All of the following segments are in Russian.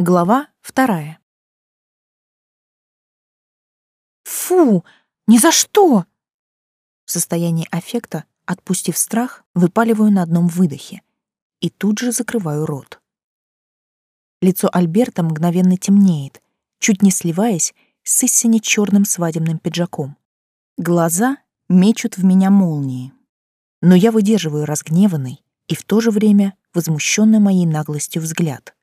Глава вторая. «Фу! Ни за что!» В состоянии аффекта, отпустив страх, выпаливаю на одном выдохе и тут же закрываю рот. Лицо Альберта мгновенно темнеет, чуть не сливаясь с истине черным свадебным пиджаком. Глаза мечут в меня молнии. Но я выдерживаю разгневанный и в то же время возмущенный моей наглостью взгляд.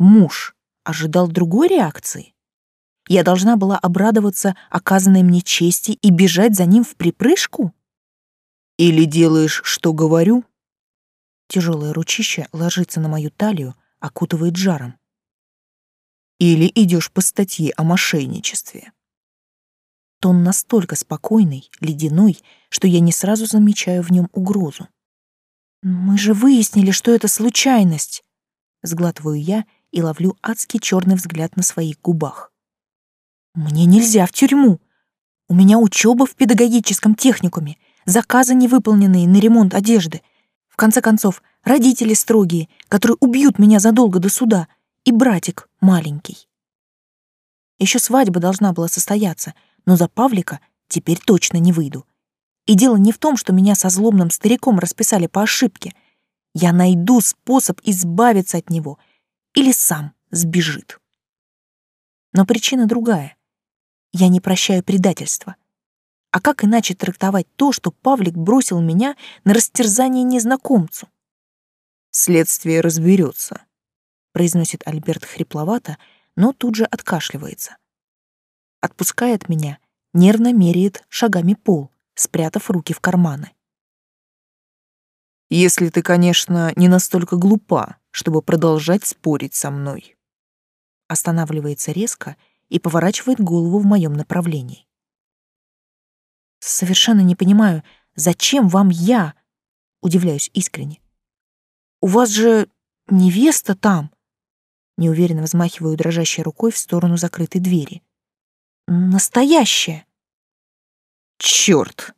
Муж ожидал другой реакции? Я должна была обрадоваться оказанной мне чести и бежать за ним в припрыжку? Или делаешь, что говорю? Тяжелое ручище ложится на мою талию, окутывает жаром. Или идешь по статье о мошенничестве. Тон настолько спокойный, ледяной, что я не сразу замечаю в нем угрозу. Мы же выяснили, что это случайность. Сглатываю я и ловлю адский черный взгляд на своих губах. «Мне нельзя в тюрьму. У меня учеба в педагогическом техникуме, заказы невыполненные на ремонт одежды. В конце концов, родители строгие, которые убьют меня задолго до суда, и братик маленький. Еще свадьба должна была состояться, но за Павлика теперь точно не выйду. И дело не в том, что меня со злобным стариком расписали по ошибке. Я найду способ избавиться от него — или сам сбежит. Но причина другая. Я не прощаю предательства. А как иначе трактовать то, что Павлик бросил меня на растерзание незнакомцу? «Следствие разберется», — произносит Альберт хрипловато, но тут же откашливается. Отпускает меня, нервно меряет шагами пол, спрятав руки в карманы. «Если ты, конечно, не настолько глупа, чтобы продолжать спорить со мной. Останавливается резко и поворачивает голову в моем направлении. Совершенно не понимаю, зачем вам я? Удивляюсь искренне. У вас же невеста там. Неуверенно взмахиваю дрожащей рукой в сторону закрытой двери. Настоящая. Черт!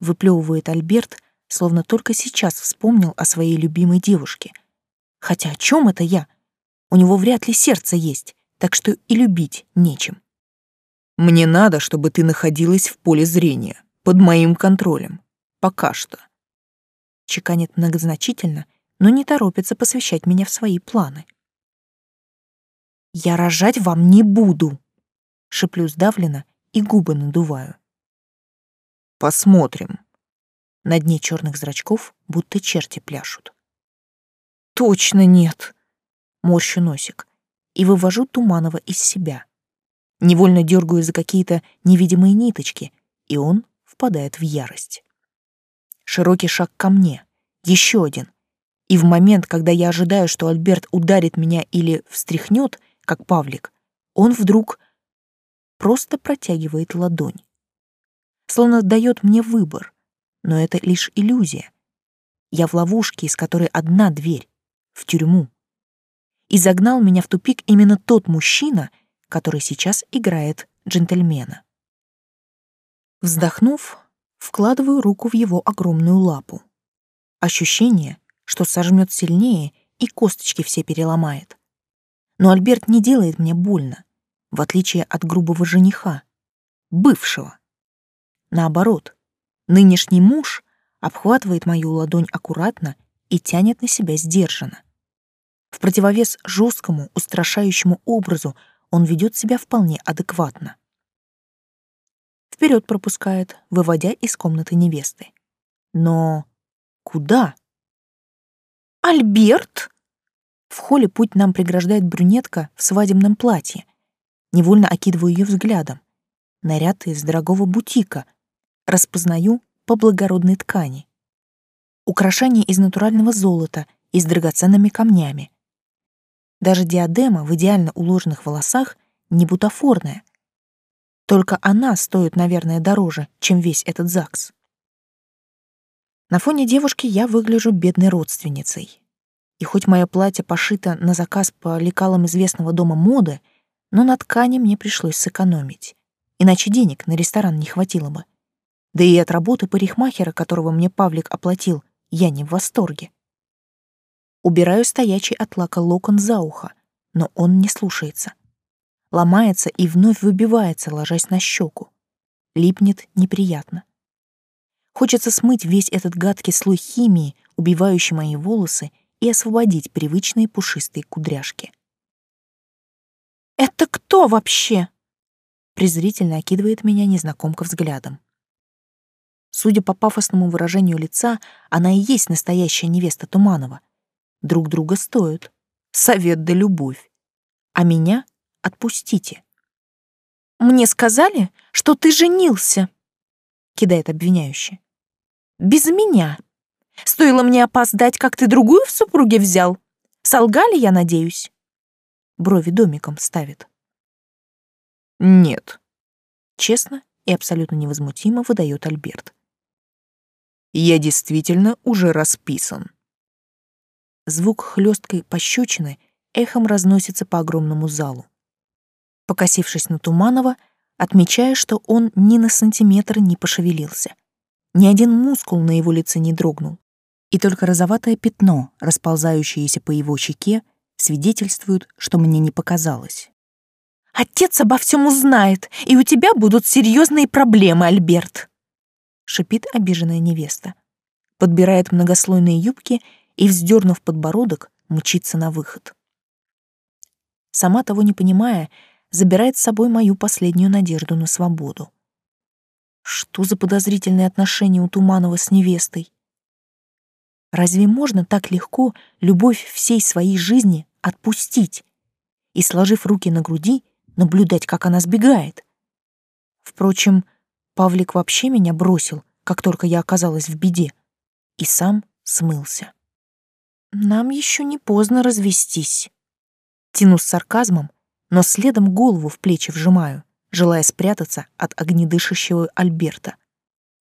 Выплевывает Альберт, словно только сейчас вспомнил о своей любимой девушке, Хотя о чем это я? У него вряд ли сердце есть, так что и любить нечем. Мне надо, чтобы ты находилась в поле зрения, под моим контролем. Пока что. Чеканит многозначительно, но не торопится посвящать меня в свои планы. «Я рожать вам не буду!» — шеплю сдавленно и губы надуваю. «Посмотрим». На дне черных зрачков будто черти пляшут. Точно нет. Морщу носик и вывожу Туманова из себя. Невольно дергаю за какие-то невидимые ниточки, и он впадает в ярость. Широкий шаг ко мне, еще один. И в момент, когда я ожидаю, что Альберт ударит меня или встряхнет, как Павлик, он вдруг просто протягивает ладонь. Словно дает мне выбор, но это лишь иллюзия. Я в ловушке, из которой одна дверь в тюрьму. И загнал меня в тупик именно тот мужчина, который сейчас играет джентльмена. Вздохнув, вкладываю руку в его огромную лапу. Ощущение, что сожмет сильнее и косточки все переломает. Но Альберт не делает мне больно, в отличие от грубого жениха, бывшего. Наоборот, нынешний муж обхватывает мою ладонь аккуратно и тянет на себя сдержанно. В противовес жесткому, устрашающему образу он ведет себя вполне адекватно. Вперед пропускает, выводя из комнаты невесты. Но куда? «Альберт!» В холле путь нам преграждает брюнетка в свадебном платье. Невольно окидываю ее взглядом. Наряд из дорогого бутика. Распознаю по благородной ткани. Украшение из натурального золота и с драгоценными камнями. Даже диадема в идеально уложенных волосах не бутафорная. Только она стоит, наверное, дороже, чем весь этот ЗАГС. На фоне девушки я выгляжу бедной родственницей. И хоть мое платье пошито на заказ по лекалам известного дома моды, но на ткани мне пришлось сэкономить. Иначе денег на ресторан не хватило бы. Да и от работы парикмахера, которого мне Павлик оплатил, я не в восторге. Убираю стоячий от лака локон за ухо, но он не слушается. Ломается и вновь выбивается, ложась на щеку. Липнет неприятно. Хочется смыть весь этот гадкий слой химии, убивающий мои волосы, и освободить привычные пушистые кудряшки. «Это кто вообще?» презрительно окидывает меня незнакомка взглядом. Судя по пафосному выражению лица, она и есть настоящая невеста Туманова. Друг друга стоят. Совет да любовь. А меня отпустите. «Мне сказали, что ты женился», — кидает обвиняюще. «Без меня. Стоило мне опоздать, как ты другую в супруге взял. Солгали, я надеюсь?» Брови домиком ставит. «Нет», — честно и абсолютно невозмутимо выдает Альберт. «Я действительно уже расписан». Звук хлесткой пощечины эхом разносится по огромному залу. Покосившись на Туманова, отмечая, что он ни на сантиметр не пошевелился. Ни один мускул на его лице не дрогнул. И только розоватое пятно, расползающееся по его щеке, свидетельствует, что мне не показалось. «Отец обо всем узнает, и у тебя будут серьезные проблемы, Альберт!» — шипит обиженная невеста. Подбирает многослойные юбки и, вздернув подбородок, мчится на выход. Сама того не понимая, забирает с собой мою последнюю надежду на свободу. Что за подозрительные отношения у Туманова с невестой? Разве можно так легко любовь всей своей жизни отпустить и, сложив руки на груди, наблюдать, как она сбегает? Впрочем, Павлик вообще меня бросил, как только я оказалась в беде, и сам смылся. Нам еще не поздно развестись. Тяну с сарказмом, но следом голову в плечи вжимаю, желая спрятаться от огнедышащего Альберта.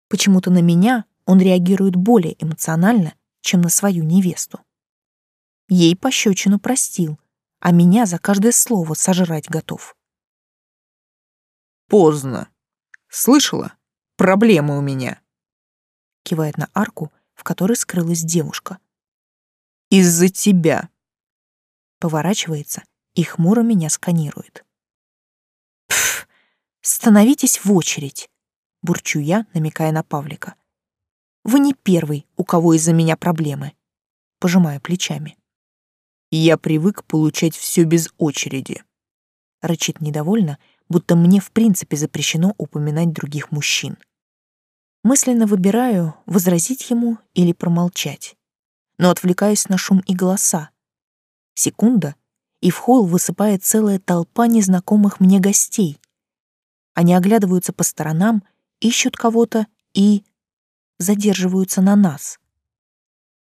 Почему-то на меня он реагирует более эмоционально, чем на свою невесту. Ей пощечину простил, а меня за каждое слово сожрать готов. «Поздно. Слышала? Проблемы у меня», — кивает на арку, в которой скрылась девушка. «Из-за тебя». Поворачивается и хмуро меня сканирует. «Пф, становитесь в очередь», — бурчу я, намекая на Павлика. Вы не первый, у кого из-за меня проблемы. Пожимаю плечами. Я привык получать все без очереди. Рычит недовольно, будто мне в принципе запрещено упоминать других мужчин. Мысленно выбираю, возразить ему или промолчать. Но отвлекаюсь на шум и голоса. Секунда, и в холл высыпает целая толпа незнакомых мне гостей. Они оглядываются по сторонам, ищут кого-то и задерживаются на нас.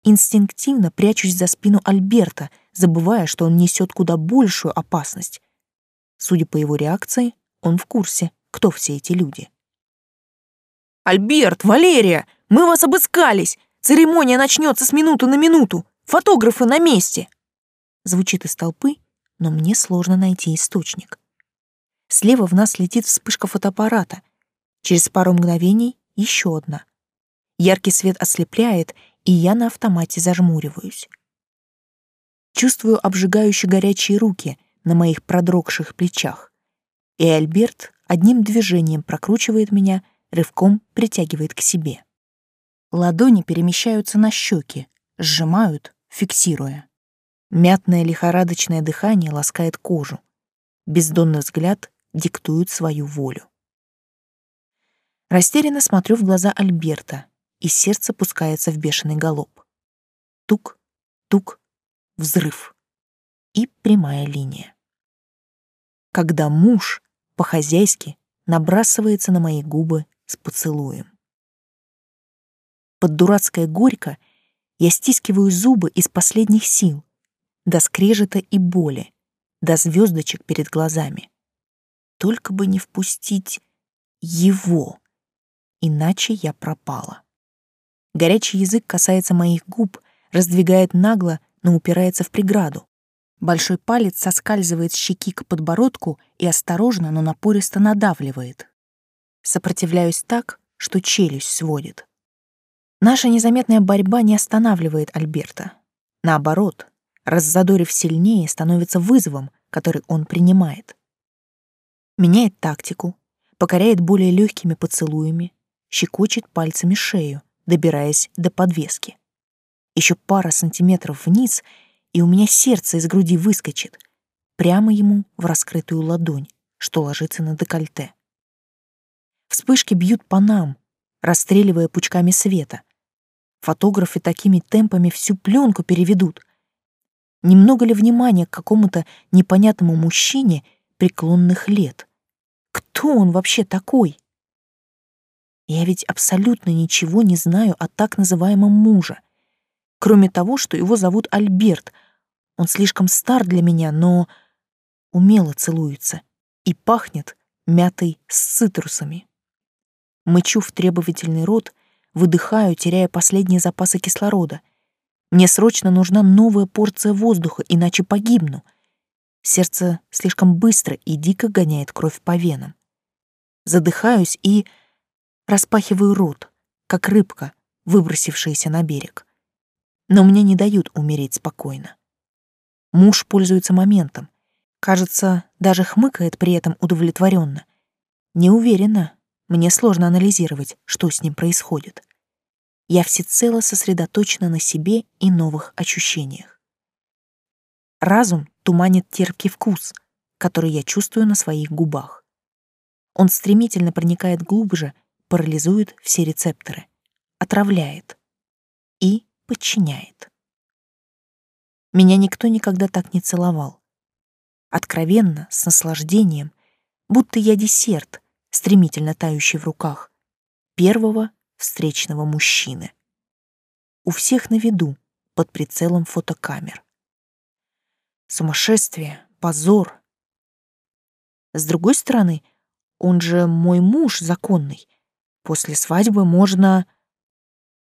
Инстинктивно прячусь за спину Альберта, забывая, что он несет куда большую опасность. Судя по его реакции, он в курсе, кто все эти люди. «Альберт, Валерия, мы вас обыскались! Церемония начнется с минуты на минуту! Фотографы на месте!» Звучит из толпы, но мне сложно найти источник. Слева в нас летит вспышка фотоаппарата. Через пару мгновений еще одна — Яркий свет ослепляет, и я на автомате зажмуриваюсь. Чувствую обжигающие горячие руки на моих продрогших плечах. И Альберт одним движением прокручивает меня, рывком притягивает к себе. Ладони перемещаются на щеки, сжимают, фиксируя. Мятное лихорадочное дыхание ласкает кожу. Бездонный взгляд диктует свою волю. Растерянно смотрю в глаза Альберта, и сердце пускается в бешеный галоп. Тук, тук, взрыв. И прямая линия. Когда муж по-хозяйски набрасывается на мои губы с поцелуем. Под дурацкое горько я стискиваю зубы из последних сил, до скрежета и боли, до звездочек перед глазами. Только бы не впустить его, иначе я пропала. Горячий язык касается моих губ, раздвигает нагло, но упирается в преграду. Большой палец соскальзывает с щеки к подбородку и осторожно, но напористо надавливает. Сопротивляюсь так, что челюсть сводит. Наша незаметная борьба не останавливает Альберта. Наоборот, раззадорив сильнее, становится вызовом, который он принимает. Меняет тактику, покоряет более легкими поцелуями, щекочет пальцами шею, добираясь до подвески. Еще пара сантиметров вниз, и у меня сердце из груди выскочит, прямо ему в раскрытую ладонь, что ложится на декольте. Вспышки бьют по нам, расстреливая пучками света. Фотографы такими темпами всю пленку переведут. Немного ли внимания к какому-то непонятному мужчине преклонных лет? Кто он вообще такой? Я ведь абсолютно ничего не знаю о так называемом муже. Кроме того, что его зовут Альберт. Он слишком стар для меня, но умело целуется и пахнет мятой с цитрусами. Мычу в требовательный рот, выдыхаю, теряя последние запасы кислорода. Мне срочно нужна новая порция воздуха, иначе погибну. Сердце слишком быстро и дико гоняет кровь по венам. Задыхаюсь и распахиваю рот, как рыбка, выбросившаяся на берег. Но мне не дают умереть спокойно. Муж пользуется моментом, Кажется, даже хмыкает при этом удовлетворенно. Не уверена. Мне сложно анализировать, что с ним происходит. Я всецело сосредоточена на себе и новых ощущениях. Разум туманит терпкий вкус, который я чувствую на своих губах. Он стремительно проникает глубже, парализует все рецепторы, отравляет и подчиняет. Меня никто никогда так не целовал откровенно, с наслаждением, будто я десерт, стремительно тающий в руках, первого встречного мужчины. У всех на виду, под прицелом фотокамер. Сумасшествие, позор. С другой стороны, он же мой муж законный. После свадьбы можно...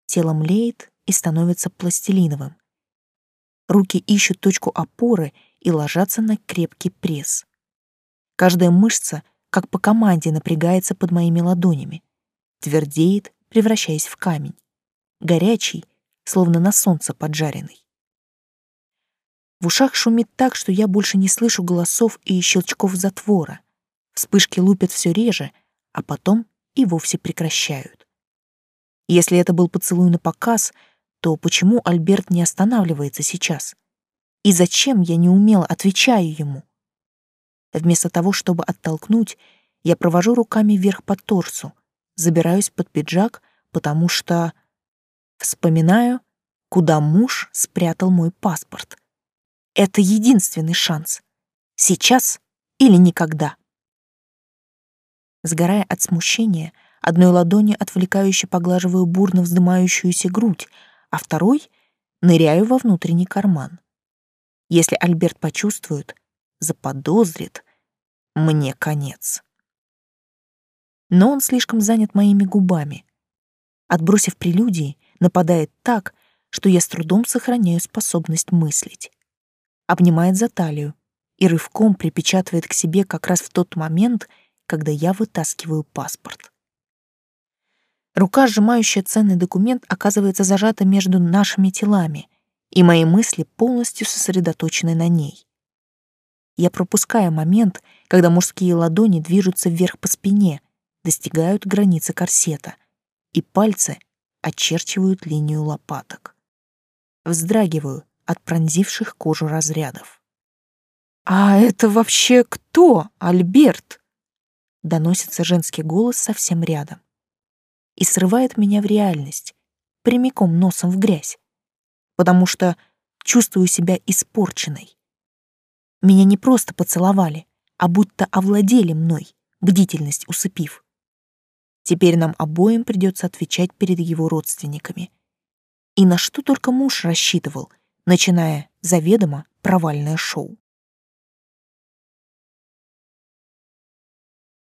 Тело млеет и становится пластилиновым. Руки ищут точку опоры и ложатся на крепкий пресс. Каждая мышца, как по команде, напрягается под моими ладонями, твердеет, превращаясь в камень, горячий, словно на солнце поджаренный. В ушах шумит так, что я больше не слышу голосов и щелчков затвора. Вспышки лупят все реже, а потом и вовсе прекращают. Если это был поцелуй на показ, то почему Альберт не останавливается сейчас? И зачем я неумело отвечаю ему? Вместо того, чтобы оттолкнуть, я провожу руками вверх по торсу, забираюсь под пиджак, потому что... Вспоминаю, куда муж спрятал мой паспорт. Это единственный шанс. Сейчас или никогда. Сгорая от смущения, одной ладонью отвлекающе поглаживаю бурно вздымающуюся грудь, а второй ныряю во внутренний карман. Если Альберт почувствует, заподозрит, мне конец. Но он слишком занят моими губами. Отбросив прелюдии, нападает так, что я с трудом сохраняю способность мыслить. Обнимает за талию и рывком припечатывает к себе как раз в тот момент, когда я вытаскиваю паспорт. Рука, сжимающая ценный документ, оказывается зажата между нашими телами, и мои мысли полностью сосредоточены на ней. Я пропускаю момент, когда мужские ладони движутся вверх по спине, достигают границы корсета, и пальцы очерчивают линию лопаток. Вздрагиваю от пронзивших кожу разрядов. «А это вообще кто, Альберт?» Доносится женский голос совсем рядом. И срывает меня в реальность, прямиком носом в грязь потому что чувствую себя испорченной. Меня не просто поцеловали, а будто овладели мной, бдительность усыпив. Теперь нам обоим придется отвечать перед его родственниками. И на что только муж рассчитывал, начиная заведомо провальное шоу.